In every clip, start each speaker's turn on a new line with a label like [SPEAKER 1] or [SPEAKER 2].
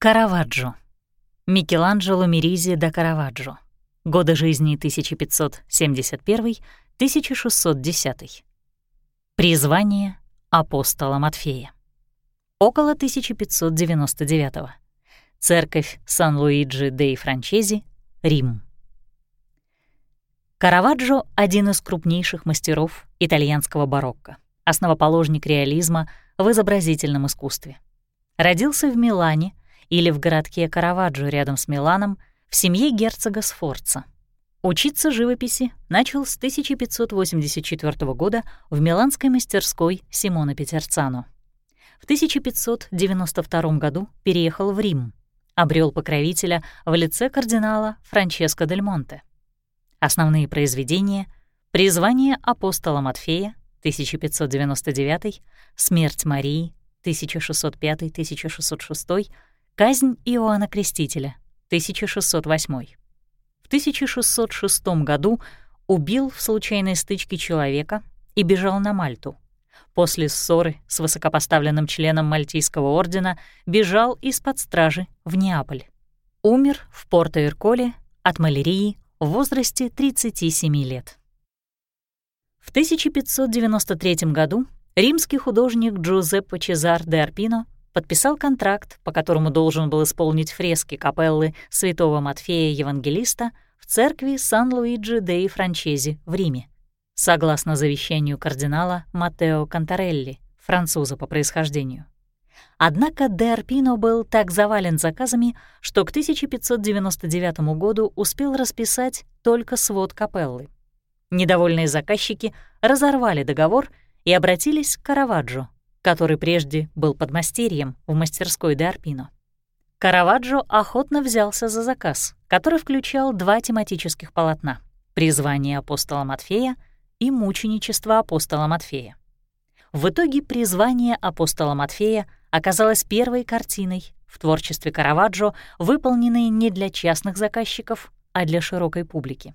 [SPEAKER 1] Караваджо. Микеланджело Меризи да Караваджо. Годы жизни 1571-1610. Призвание апостола Матфея. Около 1599. Церковь Сан-Луиджи дей Франчези, Рим. Караваджо — один из крупнейших мастеров итальянского барокко, основоположник реализма в изобразительном искусстве. Родился в Милане или в городке Караваджо рядом с Миланом в семье герцога Сфорца. Учиться живописи начал с 1584 года в миланской мастерской Симона Петерцано. В 1592 году переехал в Рим, обрел покровителя в лице кардинала Франческо дель Монте. Основные произведения — «Призвание апостола Матфея» 1599, «Смерть Марии» 1605-1606, «Казнь Иоанна Крестителя» 1608. В 1606 году убил в случайной стычке человека и бежал на Мальту. После ссоры с высокопоставленным членом Мальтийского ордена бежал из-под стражи в Неаполь. Умер в Порто-Ирколе от малярии в возрасте 37 лет. В 1593 году римский художник Джузеппе Чезар де Арпино подписал контракт, по которому должен был исполнить фрески капеллы святого Матфея Евангелиста в церкви Сан-Луиджи деи Франчези в Риме, согласно завещанию кардинала Маттео Кантарелли, француза по происхождению. Однако де Арпино был так завален заказами, что к 1599 году успел расписать только свод капеллы. Недовольные заказчики разорвали договор и обратились к Караваджо, который прежде был подмастерьем в мастерской де Арпино. Караваджо охотно взялся за заказ, который включал два тематических полотна — «Призвание апостола Матфея» и «Мученичество апостола Матфея». В итоге «Призвание апостола Матфея» оказалась первой картиной в творчестве Караваджо, выполненной не для частных заказчиков, а для широкой публики.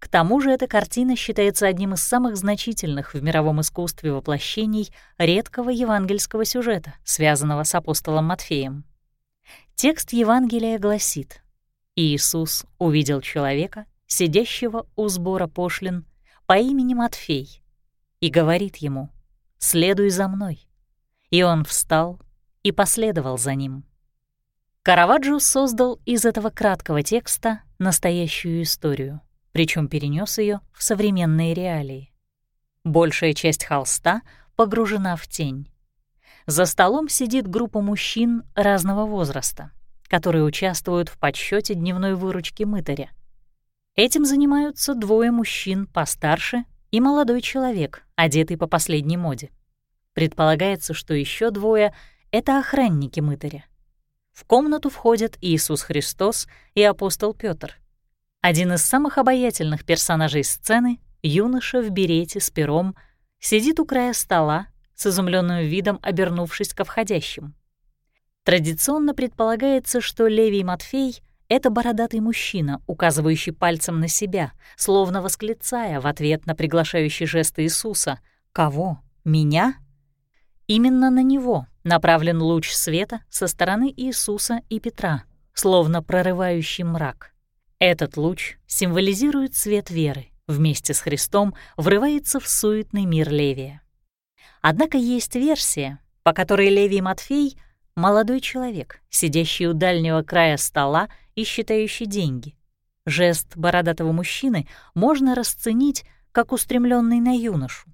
[SPEAKER 1] К тому же эта картина считается одним из самых значительных в мировом искусстве воплощений редкого евангельского сюжета, связанного с апостолом Матфеем. Текст Евангелия гласит «Иисус увидел человека, сидящего у сбора пошлин, по имени Матфей, и говорит ему, «Следуй за мной». И он встал и последовал за ним. Караваджо создал из этого краткого текста настоящую историю, причем перенес ее в современные реалии. Большая часть холста погружена в тень. За столом сидит группа мужчин разного возраста, которые участвуют в подсчете дневной выручки мытаря. Этим занимаются двое мужчин постарше и молодой человек, одетый по последней моде. Предполагается, что еще двое — это охранники мытаря. В комнату входят Иисус Христос и апостол Петр. Один из самых обаятельных персонажей сцены, юноша в берете с пером, сидит у края стола, с изумленным видом обернувшись ко входящим. Традиционно предполагается, что Левий Матфей — это бородатый мужчина, указывающий пальцем на себя, словно восклицая в ответ на приглашающий жест Иисуса «Кого? Меня?» Именно на него направлен луч света со стороны Иисуса и Петра, словно прорывающий мрак. Этот луч символизирует свет веры, вместе с Христом врывается в суетный мир Левия. Однако есть версия, по которой Левий Матфей — молодой человек, сидящий у дальнего края стола и считающий деньги. Жест бородатого мужчины можно расценить как устремленный на юношу.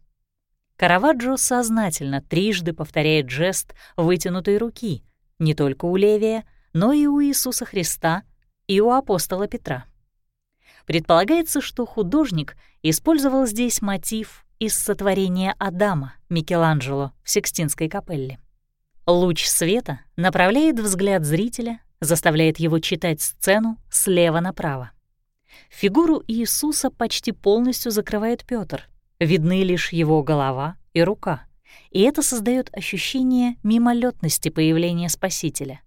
[SPEAKER 1] Караваджо сознательно трижды повторяет жест вытянутой руки не только у Левия, но и у Иисуса Христа и у апостола Петра. Предполагается, что художник использовал здесь мотив из сотворения Адама Микеланджело в Сикстинской капелле. Луч света направляет взгляд зрителя, заставляет его читать сцену слева направо. Фигуру Иисуса почти полностью закрывает Петр, Видны лишь его голова и рука, и это создает ощущение мимолетности появления Спасителя.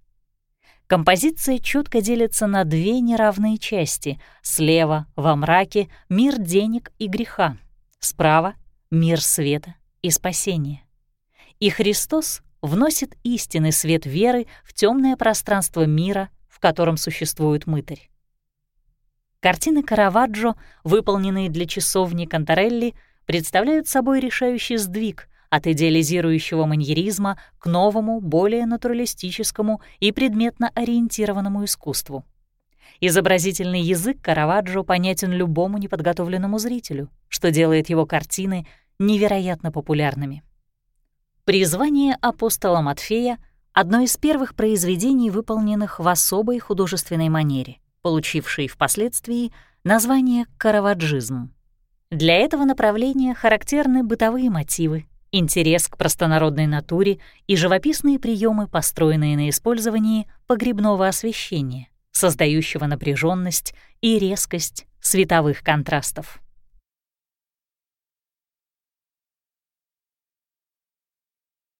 [SPEAKER 1] Композиция четко делится на две неравные части. Слева, во мраке, мир денег и греха. Справа — мир света и спасения. И Христос вносит истинный свет веры в темное пространство мира, в котором существует мытарь. Картины Караваджо, выполненные для часовни Кантарелли, представляют собой решающий сдвиг от идеализирующего маньеризма к новому, более натуралистическому и предметно ориентированному искусству. Изобразительный язык Караваджо понятен любому неподготовленному зрителю, что делает его картины невероятно популярными. «Призвание апостола Матфея» — одно из первых произведений, выполненных в особой художественной манере, получившей впоследствии название «караваджизм». Для этого направления характерны бытовые мотивы, интерес к простонародной натуре и живописные приемы, построенные на использовании погребного освещения, создающего напряженность и резкость световых контрастов.